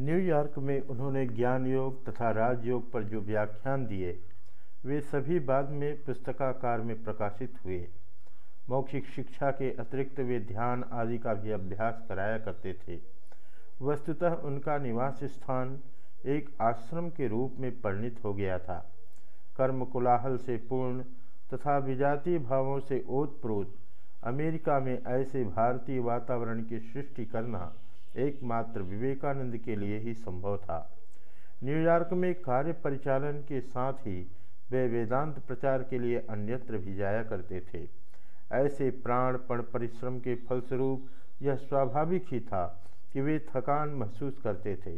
New York में उन्होंने ज्ञान योग तथा राजयोग पर जो व्याख्यान दिए, वे सभी बाद में पुस्तकाकार में प्रकाशित हुए। मौखिक शिक्षा के अतिरिक्त वे ध्यान आदि का भी अभ्यास कराया करते थे। वस्तुतः उनका निवास स्थान एक आश्रम के रूप में परिणित हो गया था। कर्म कोलाहल से पूर्ण तथा विजातीय भावों से ओतप्रोत अमेरिका में ऐसे भारतीय वातावरण की सृष्टि करना एकमात्र विवेकानंद के लिए ही संभव था। न्यूयॉर्क में कार्य परिचालन के साथ ही वे वेदांत प्रचार के लिए अन्यत्र भी जाया करते थे। ऐसे प्राणपण परिश्रम के फलस्वरूप यह स्वाभाविक ही था कि वे थकान महसूस करते थे।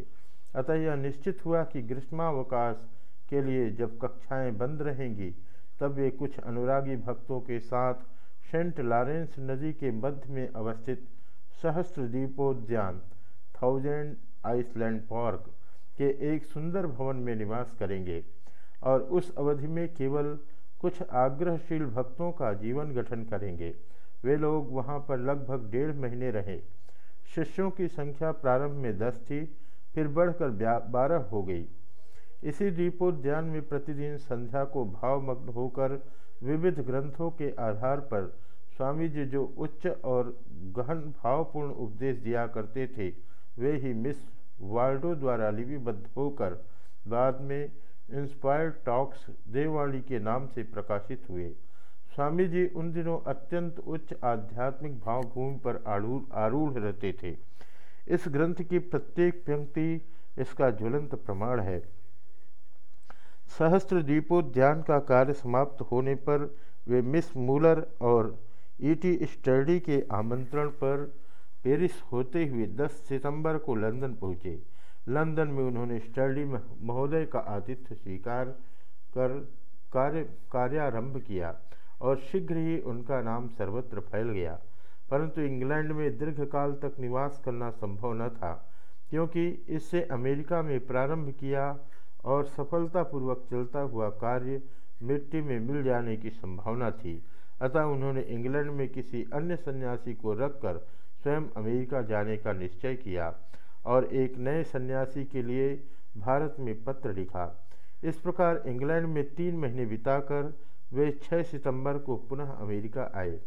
अतः यह निश्चित हुआ कि ग्रीष्मावकाश के लिए जब कक्षाएँ बंद रहेंगी, तब वे कुछ अनुरागी भक्तों के साथ सेंट लॉरेंस नदी के मध्य में अवस्थित सहस्त्र दीपोद्यान थाउज़ेंड आइसलैंड पार्क के एक सुंदर भवन में निवास करेंगे और उस अवधि में केवल कुछ आग्रहशील भक्तों का जीवन गठन करेंगे। वे लोग वहाँ पर लगभग डेढ़ महीने रहे। शिष्यों की संख्या प्रारंभ में दस थी, फिर बढ़कर बारह हो गई। इसी दीपोद्यान में प्रतिदिन संध्या को भावमग्न होकर विविध ग्रंथों के आधार पर स्वामी जी जो उच्च और गहन भावपूर्ण उपदेश दिया करते थे, वे ही मिस वाल्डो द्वारा लिपिबद्ध होकर बाद में इंस्पायर्ड टॉक्स देववाणी के नाम से प्रकाशित हुए। स्वामी जी उन दिनों अत्यंत उच्च आध्यात्मिक भावभूमि पर आरूढ़ रहते थे। इस ग्रंथ की प्रत्येक पंक्ति इसका ज्वलंत प्रमाण है। सहस्त्र दीपोद्यान का कार्य समाप्त होने पर वे मिस मूलर और ईटी स्टडी के आमंत्रण पर पेरिस होते हुए 10 सितंबर को लंदन पहुँचे। लंदन में उन्होंने स्टडी महोदय का आतिथ्य स्वीकार कर कार्य, कार्यारंभ किया और शीघ्र ही उनका नाम सर्वत्र फैल गया। परंतु इंग्लैंड में दीर्घकाल तक निवास करना संभव न था, क्योंकि इससे अमेरिका में प्रारंभ किया और सफलतापूर्वक चलता हुआ कार्य मिट्टी में मिल जाने की संभावना थी। अतः उन्होंने इंग्लैंड में किसी अन्य सन्यासी को रखकर स्वयं अमेरिका जाने का निश्चय किया और एक नए सन्यासी के लिए भारत में पत्र लिखा। इस प्रकार इंग्लैंड में तीन महीने बिताकर वे 6 सितंबर को पुनः अमेरिका आए।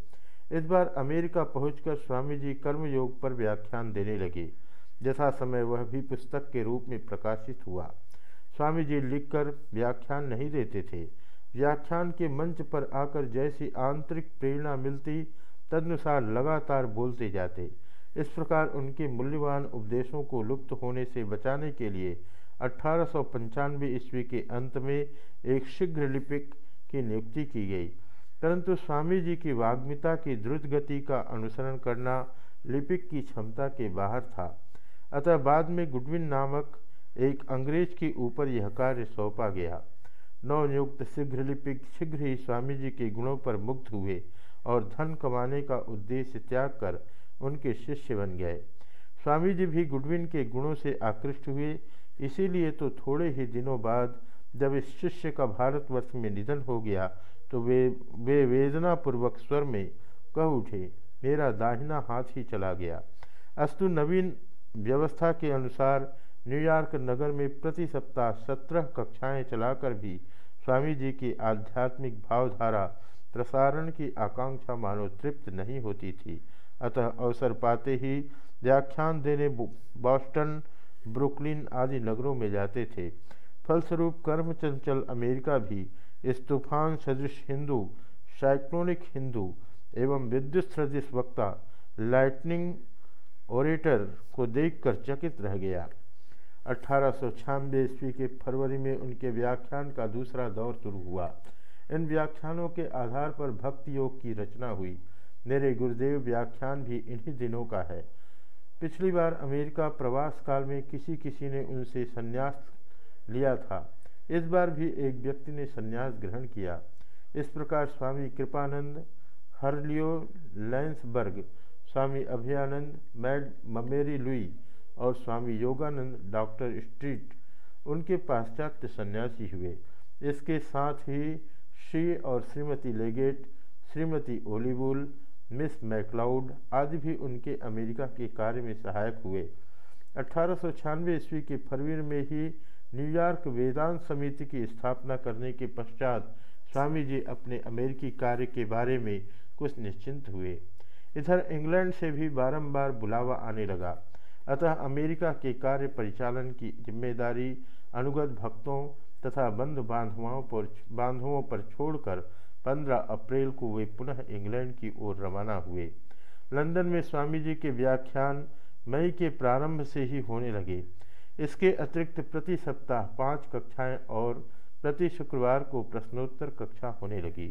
इस बार अमेरिका पहुंचकर स्वामी जी कर्मयोग पर व्याख्यान देने लगे जथा समय वह भी पुस्तक के रूप में प्रकाशित हुआ। स्वामी जी लिखकर व्याख्यान नहीं देते थे व्याख्यान के मंच पर आकर जैसी आंतरिक प्रेरणा मिलती, तदनुसार लगातार बोलते जाते। इस प्रकार उनके मूल्यवान उपदेशों को लुप्त होने से बचाने के लिए अठारह सौ पंचानवे ईस्वी के अंत में एक शीघ्र लिपिक की नियुक्ति की गई। परंतु स्वामी जी की वाग्मिता की द्रुत गति का अनुसरण करना लिपिक की क्षमता के बाहर था। अतः बाद में गुडविन नामक एक अंग्रेज़ के ऊपर यह कार्य सौंपा गया। नवनियुक्त शीघ्र लिपिक शीघ्र ही स्वामी जी के गुणों पर मुक्त हुए और धन कमाने का उद्देश्य त्याग कर उनके शिष्य बन गए। स्वामी जी भी गुडविन के गुणों से आकृष्ट हुए। इसीलिए तो थोड़े ही दिनों बाद जब इस शिष्य का भारतवर्ष में निधन हो गया तो वे वे वेदनापूर्वक स्वर में कह उठे, मेरा दाहिना हाथ ही चला गया। अस्तु नवीन व्यवस्था के अनुसार न्यूयॉर्क नगर में प्रति सप्ताह सत्रह कक्षाएँ चलाकर भी स्वामी जी की आध्यात्मिक भावधारा प्रसारण की आकांक्षा मानो तृप्त नहीं होती थी। अतः अवसर पाते ही व्याख्यान देने बॉस्टन, ब्रुकलिन आदि नगरों में जाते थे। फलस्वरूप कर्म चंचल अमेरिका भी इस तूफ़ान सदृश हिंदू, साइक्लोनिक हिंदू एवं विद्युत सदृश वक्ता लाइटनिंग ओरेटर को देखकर चकित रह गया। अठारह ईस्वी के फरवरी में उनके व्याख्यान का दूसरा दौर शुरू हुआ। इन व्याख्यानों के आधार पर भक्ति योग की रचना हुई। मेरे गुरुदेव, व्याख्यान भी इन्हीं दिनों का है। पिछली बार अमेरिका प्रवास काल में किसी किसी ने उनसे संन्यास लिया था। इस बार भी एक व्यक्ति ने संन्यास ग्रहण किया। इस प्रकार Swami Kripananda, हरलियो, Landsberg, Swami Abhayananda, Madame Marie Louise और स्वामी योगानंद, डॉक्टर स्ट्रीट, उनके पाश्चात्य सन्यासी हुए। इसके साथ ही श्री और Shrimati Leggett, Shrimati Ole Bull Miss MacLeod आदि भी उनके अमेरिका के कार्य में सहायक हुए। अठारह सौ छियानवे ईस्वी के फरवरी में ही न्यूयॉर्क वेदांत समिति की स्थापना करने के पश्चात स्वामी जी अपने अमेरिकी कार्य के बारे में कुछ निश्चिंत हुए। इधर इंग्लैंड से भी बारंबार बुलावा आने लगा। अतः अमेरिका के कार्य परिचालन की ज़िम्मेदारी अनुगत भक्तों तथा बंधु बांधवों पर बांधवों पर छोड़कर 15 अप्रैल को वे पुनः इंग्लैंड की ओर रवाना हुए। लंदन में स्वामी जी के व्याख्यान मई के प्रारंभ से ही होने लगे। इसके अतिरिक्त प्रति सप्ताह पाँच कक्षाएँ और प्रति शुक्रवार को प्रश्नोत्तर कक्षा होने लगी।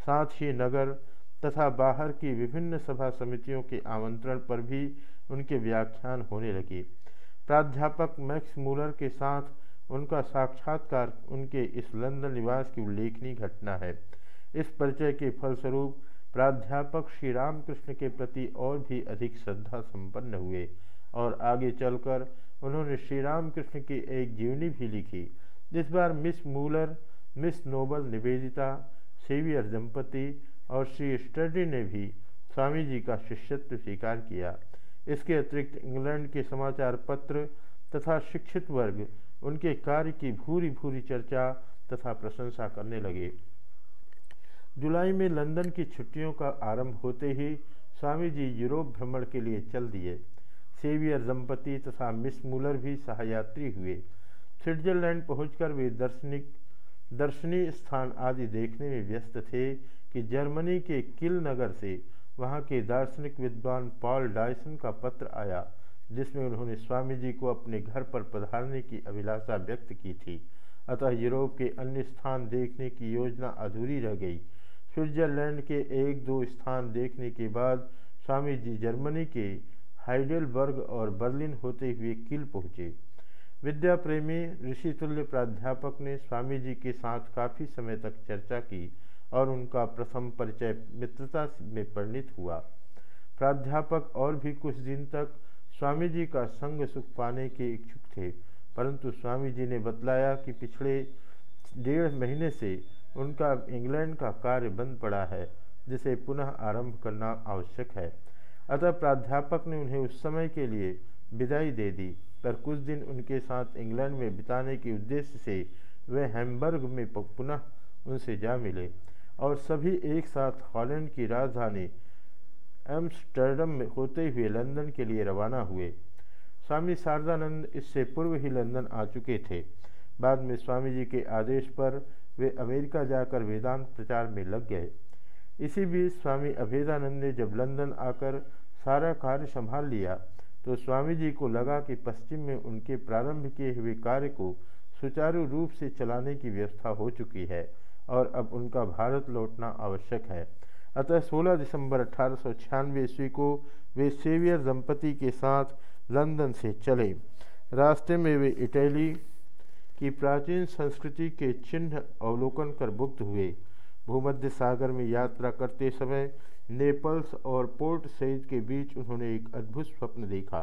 साथ ही नगर तथा बाहर की विभिन्न सभा समितियों के आमंत्रण पर भी उनके व्याख्यान होने लगे। प्राध्यापक मैक्स मूलर के साथ उनका साक्षात्कार उनके इस लंदन निवास की उल्लेखनीय घटना है। इस परिचय के फलस्वरूप प्राध्यापक श्री रामकृष्ण के प्रति और भी अधिक श्रद्धा संपन्न हुए और आगे चलकर उन्होंने श्री रामकृष्ण की एक जीवनी भी लिखी इस बार Miss Muller, Miss Noble Nivedita, Sevier दंपति और श्री स्टडी ने भी स्वामी जी का शिष्यत्व स्वीकार किया। इसके अतिरिक्त इंग्लैंड के समाचार पत्र तथा शिक्षित वर्ग उनके कार्य की भूरी भूरी चर्चा तथा प्रशंसा करने लगे। जुलाई में लंदन की छुट्टियों का आरंभ होते ही स्वामी जी यूरोप भ्रमण के लिए चल दिए। सेवियर दंपति तथा मिस मूलर भी सहयात्री हुए। स्विट्जरलैंड पहुंचकर वे दर्शनिक, दर्शनीय स्थान आदि देखने में व्यस्त थे। कि जर्मनी के किल नगर से वहाँ के दार्शनिक विद्वान पॉल डायसन का पत्र आया, जिसमें उन्होंने स्वामी जी को अपने घर पर पधारने की अभिलाषा व्यक्त की थी। अतः यूरोप के अन्य स्थान देखने की योजना अधूरी रह गई। स्विट्जरलैंड के एक दो स्थान देखने के बाद स्वामी जी जर्मनी के हाइडेलबर्ग और बर्लिन होते हुए किल पहुँचे। विद्या प्रेमी ऋषितुल्य प्राध्यापक ने स्वामी जी के साथ काफ़ी समय तक चर्चा की। और उनका प्रथम परिचय मित्रता में परिणित हुआ। प्राध्यापक और भी कुछ दिन तक स्वामी जी का संग सुख पाने के इच्छुक थे, परंतु स्वामी जी ने बतलाया कि पिछले डेढ़ महीने से उनका इंग्लैंड का कार्य बंद पड़ा है, जिसे पुनः आरंभ करना आवश्यक है। अतः प्राध्यापक ने उन्हें उस समय के लिए विदाई दे दी, पर कुछ दिन उनके साथ इंग्लैंड में बिताने के उद्देश्य से वे हैम्बर्ग में पुनः उनसे जा मिले। और सभी एक साथ हॉलैंड की राजधानी एम्स्टर्डम में होते हुए लंदन के लिए रवाना हुए। स्वामी शारदानंद इससे पूर्व ही लंदन आ चुके थे। बाद में स्वामी जी के आदेश पर वे अमेरिका जाकर वेदांत प्रचार में लग गए। इसी बीच स्वामी अभेदानंद ने जब लंदन आकर सारा कार्य संभाल लिया तो स्वामी जी को लगा कि पश्चिम में उनके प्रारंभ किए हुए कार्य को सुचारू रूप से चलाने की व्यवस्था हो चुकी है। और अब उनका भारत लौटना आवश्यक है। अतः 16 दिसंबर अठारह ईस्वी को वे सेवियर दंपति के साथ लंदन से चले। रास्ते में वे इटली की प्राचीन संस्कृति के चिन्ह अवलोकन कर मुक्त हुए। भूमध्य सागर में यात्रा करते समय नेपल्स और पोर्ट सईद के बीच उन्होंने एक अद्भुत स्वप्न देखा।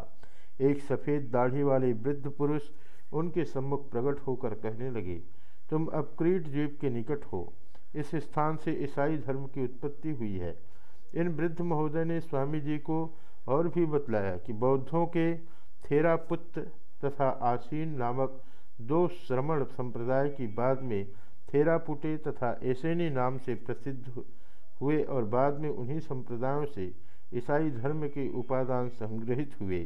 एक सफ़ेद दाढ़ी वाले वृद्ध पुरुष उनके सम्मुख प्रकट होकर कहने लगे तुम अब क्रीट द्वीप के निकट हो। इस स्थान से ईसाई धर्म की उत्पत्ति हुई है। इन वृद्ध महोदय ने स्वामी जी को और भी बतलाया कि बौद्धों के थेरापुत्र तथा आसीन नामक दो श्रमण संप्रदाय की बाद में थेरापुटे तथा एसेनी नाम से प्रसिद्ध हुए और बाद में उन्हीं संप्रदायों से ईसाई धर्म के उपादान संग्रहित हुए।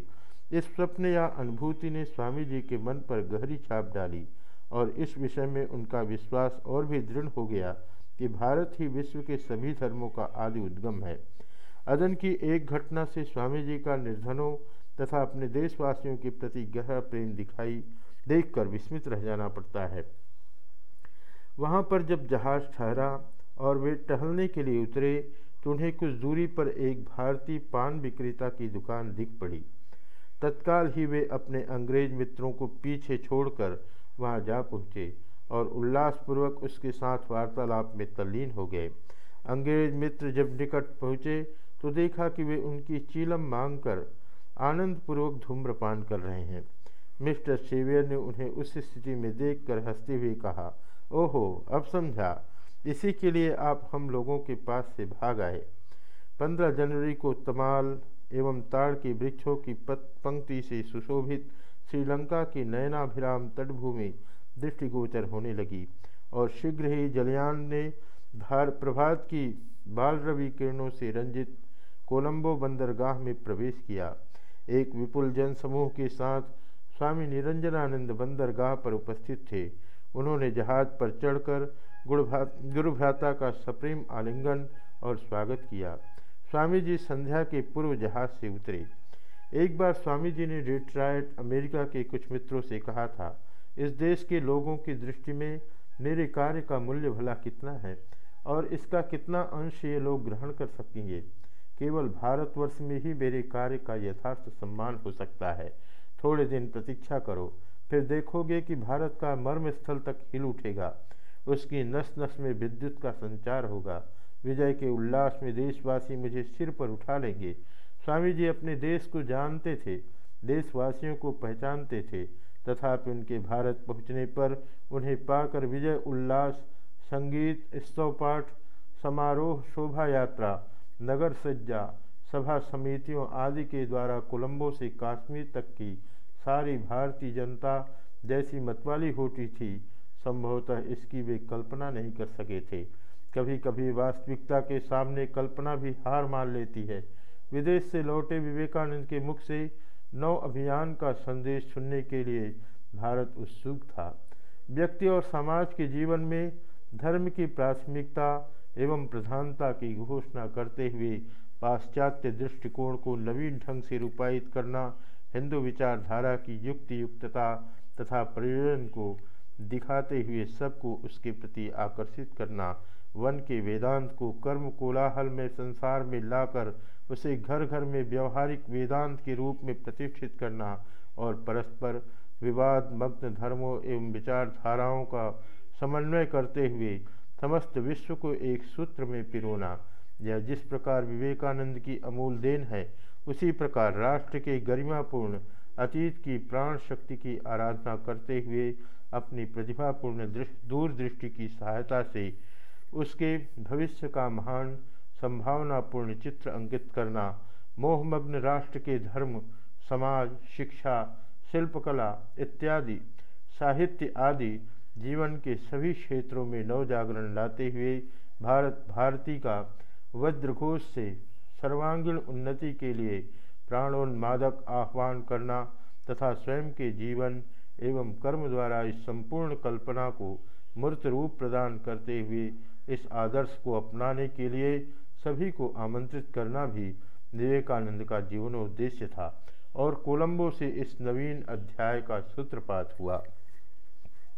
इस स्वप्न या अनुभूति ने स्वामी जी के मन पर गहरी छाप डाली। और इस विषय में उनका विश्वास और भी दृढ़ हो गया कि भारत ही विश्व के सभी धर्मों का आदि उद्गम है। अदन की एक घटना से स्वामी जी का निर्धनों तथा अपने देशवासियों के प्रति गहरा प्रेम दिखाई देखकर विस्मित रह जाना पड़ता है। वहाँ पर जब जहाज़ ठहरा और वे टहलने के लिए उतरे तो उन्हें कुछ दूरी पर एक भारतीय पान विक्रेता की दुकान दिख पड़ी। तत्काल ही वे अपने अंग्रेज़ मित्रों को पीछे छोड़कर वहाँ जा पहुँचे और उल्लासपूर्वक उसके साथ वार्तालाप में तल्लीन हो गए। अंग्रेज़ मित्र जब निकट पहुँचे तो देखा कि वे उनकी चीलम मांग कर आनंदपूर्वक धूम्रपान कर रहे हैं। मिस्टर सेवियर ने उन्हें उस स्थिति में देखकर हँसते हुए कहा, ओहो, अब समझा। इसी के लिए आप हम लोगों के पास से भाग आए। पंद्रह जनवरी को तमाल एवं ताड़ के वृक्षों की पत, पंक्ति से सुशोभित श्रीलंका की नयनाभिराम तटभूमि दृष्टिगोचर होने लगी और शीघ्र ही जलयान ने भार प्रभात की बाल रवि किरणों से रंजित कोलंबो बंदरगाह में प्रवेश किया। एक विपुल जनसमूह के साथ स्वामी निरंजनानंद बंदरगाह पर उपस्थित थे। उन्होंने जहाज़ पर चढ़कर गुरु भ्राता का सप्रेम आलिंगन और स्वागत किया। स्वामी जी संध्या के पूर्व जहाज़ से उतरे। एक बार स्वामी जी ने डिट्राइट अमेरिका के कुछ मित्रों से कहा था, इस देश के लोगों की दृष्टि में मेरे कार्य का मूल्य भला कितना है और इसका कितना अंश ये लोग ग्रहण कर सकेंगे? केवल भारतवर्ष में ही मेरे कार्य का यथार्थ सम्मान हो सकता है। थोड़े दिन प्रतीक्षा करो, फिर देखोगे कि भारत का मर्म स्थल तक हिल उठेगा। उसकी नस नस में विद्युत का संचार होगा। विजय के उल्लास में देशवासी मुझे सिर पर उठा लेंगे। स्वामी जी अपने देश को जानते थे, देशवासियों को पहचानते थे, तथापि उनके भारत पहुँचने पर उन्हें पाकर विजय, उल्लास, संगीत स्तव पाठ समारोह, शोभा यात्रा, नगर सज्जा, सभा समितियों आदि के द्वारा कोलंबो से कश्मीर तक की सारी भारतीय जनता जैसी मतवाली होती थी। संभवतः इसकी वे कल्पना नहीं कर सके थे। कभी कभी वास्तविकता के सामने कल्पना भी हार मान लेती है। विदेश से लौटे विवेकानंद के मुख से नौ अभियान का संदेश सुनने के लिए भारत उत्सुक था। व्यक्ति और समाज के जीवन में धर्म की प्राथमिकता एवं प्रधानता की घोषणा करते हुए पाश्चात्य दृष्टिकोण को नवीन ढंग से रूपायित करना, हिंदू विचारधारा की युक्ति युक्तता तथा प्रयोजन को दिखाते हुए सबको उसके प्रति आकर्षित करना। वन के वेदांत को कर्म कोलाहल में संसार में लाकर उसे घर घर में व्यवहारिक वेदांत के रूप में प्रतिष्ठित करना और परस्पर विवाद, मग्न धर्मों एवं विचारधाराओं का समन्वय करते हुए समस्त विश्व को एक सूत्र में पिरोना। यह जिस प्रकार विवेकानंद की अमूल देन है, उसी प्रकार राष्ट्र के गरिमापूर्ण अतीत की प्राण शक्ति की आराधना करते हुए अपनी प्रतिभापूर्ण दूरदृष्टि की सहायता से उसके भविष्य का महान संभावनापूर्ण चित्र अंकित करना, मोहमग्न राष्ट्र के धर्म, समाज, शिक्षा, शिल्पकला इत्यादि, साहित्य आदि जीवन के सभी क्षेत्रों में नव जागरण लाते हुए भारत, भारती का वज्रघोष से सर्वांगीण उन्नति के लिए प्राणोन्मादक आह्वान करना तथा स्वयं के जीवन एवं कर्म द्वारा इस संपूर्ण कल्पना को मूर्त रूप प्रदान करते हुए इस आदर्श को अपनाने के लिए सभी को आमंत्रित करना भी विवेकानंद का जीवनोद्देश्य था और कोलंबो से इस नवीन अध्याय का सूत्रपात हुआ।